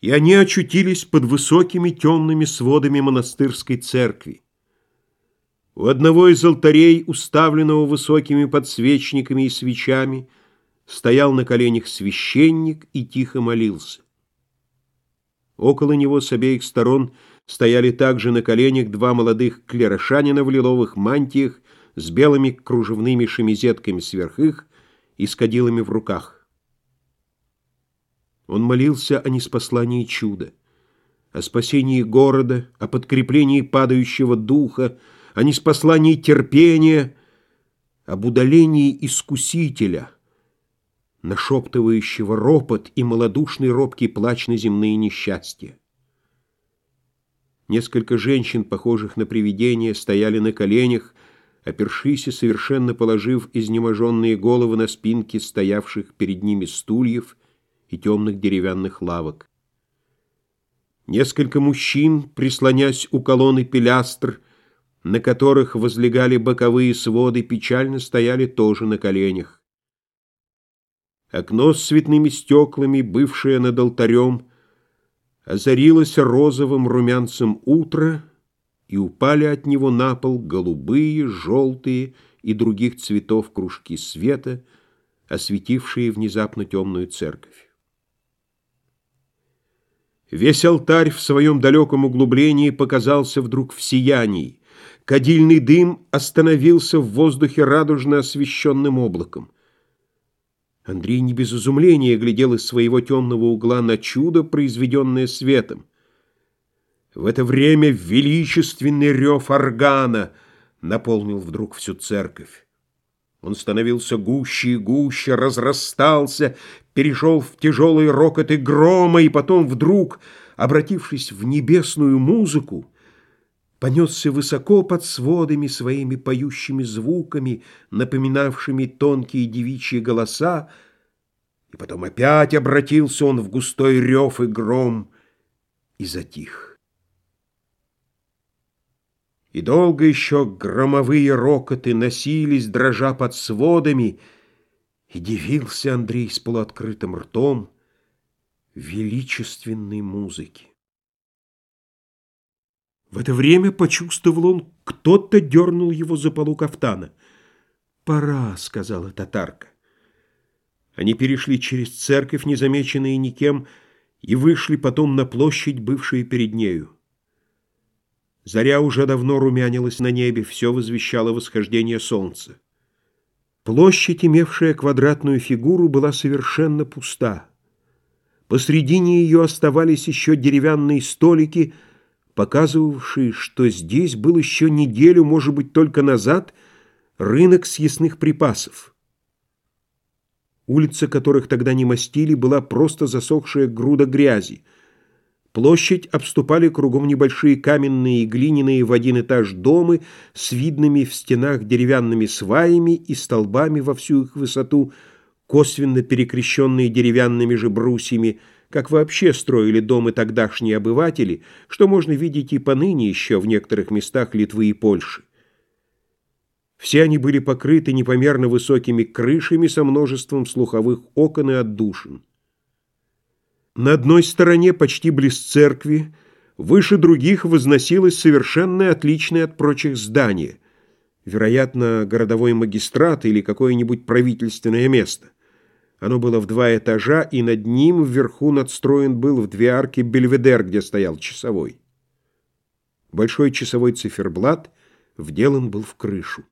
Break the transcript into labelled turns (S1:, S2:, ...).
S1: и они очутились под высокими темными сводами монастырской церкви. У одного из алтарей, уставленного высокими подсвечниками и свечами, стоял на коленях священник и тихо молился. Около него с обеих сторон стояли также на коленях два молодых клерошанина в лиловых мантиях с белыми кружевными шемизетками сверх их и с кадилами в руках. Он молился о неспослании чуда, о спасении города, о подкреплении падающего духа, о неспослании терпения, об удалении искусителя, нашептывающего ропот и малодушный робкий плач на земные несчастья. Несколько женщин, похожих на привидения, стояли на коленях, опершись и совершенно положив изнеможенные головы на спинки стоявших перед ними стульев, и темных деревянных лавок. Несколько мужчин, прислонясь у колонны пилястр, на которых возлегали боковые своды, печально стояли тоже на коленях. Окно с цветными стеклами, бывшее над алтарем, озарилось розовым румянцем утра, и упали от него на пол голубые, желтые и других цветов кружки света, осветившие внезапно темную церковь. Весь алтарь в своем далеком углублении показался вдруг в сиянии. Кадильный дым остановился в воздухе радужно освещенным облаком. Андрей не без изумления глядел из своего темного угла на чудо, произведенное светом. В это время величественный рев органа наполнил вдруг всю церковь. Он становился гуще и гуще, разрастался, перешел в тяжелые рокоты грома, и потом вдруг, обратившись в небесную музыку, понесся высоко под сводами своими поющими звуками, напоминавшими тонкие девичьи голоса, и потом опять обратился он в густой рев и гром и затих. И долго еще громовые рокоты носились, дрожа под сводами, и дивился Андрей с полуоткрытым ртом величественной музыки. В это время почувствовал он, кто-то дернул его за полу кафтана. «Пора», — сказала татарка. Они перешли через церковь, незамеченные никем, и вышли потом на площадь, бывшую перед нею. Заря уже давно румянилась на небе, все возвещало восхождение солнца. Площадь, имевшая квадратную фигуру, была совершенно пуста. Посредине ее оставались еще деревянные столики, показывавшие, что здесь был еще неделю, может быть, только назад, рынок съестных припасов. Улица, которых тогда не мастили, была просто засохшая груда грязи — Площадь обступали кругом небольшие каменные и глиняные в один этаж дома с видными в стенах деревянными сваями и столбами во всю их высоту, косвенно перекрещенные деревянными же брусьями, как вообще строили дома тогдашние обыватели, что можно видеть и поныне еще в некоторых местах Литвы и Польши. Все они были покрыты непомерно высокими крышами со множеством слуховых окон и отдушин. На одной стороне, почти близ церкви, выше других возносилось совершенно отличное от прочих здание, вероятно, городовой магистрат или какое-нибудь правительственное место. Оно было в два этажа, и над ним вверху надстроен был в две арки бельведер, где стоял часовой. Большой часовой циферблат вделан был в крышу.